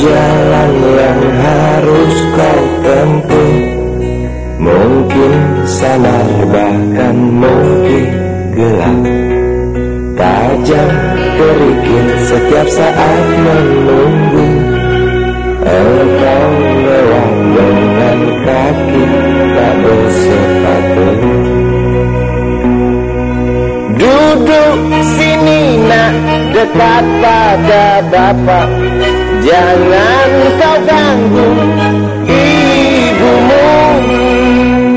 jalan yang harus kau tempuh. Mungkin salah bahkan mungkin gelap. Tajam kerikil setiap saat menunggu. Engkau lewat dengan kaki tak bersepatu. Duduk sini nak dekat pada bapak. Jangan kau ganggu ibumu.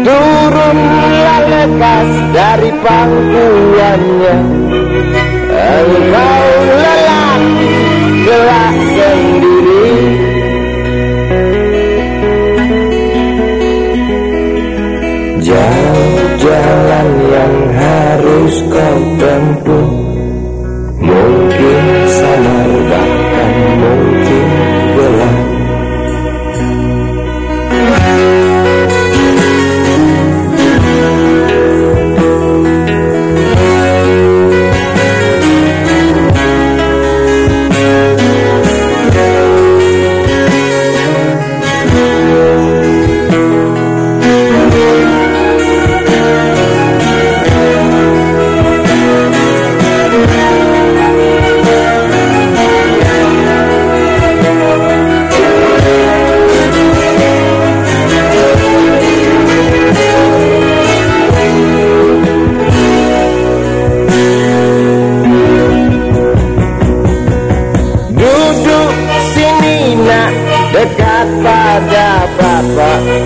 Turunlah lekas dari pangkuannya Engkau lelah gelap sendiri. Jauh jalan yang harus kau tempuh Mungkin dekat pada Bapak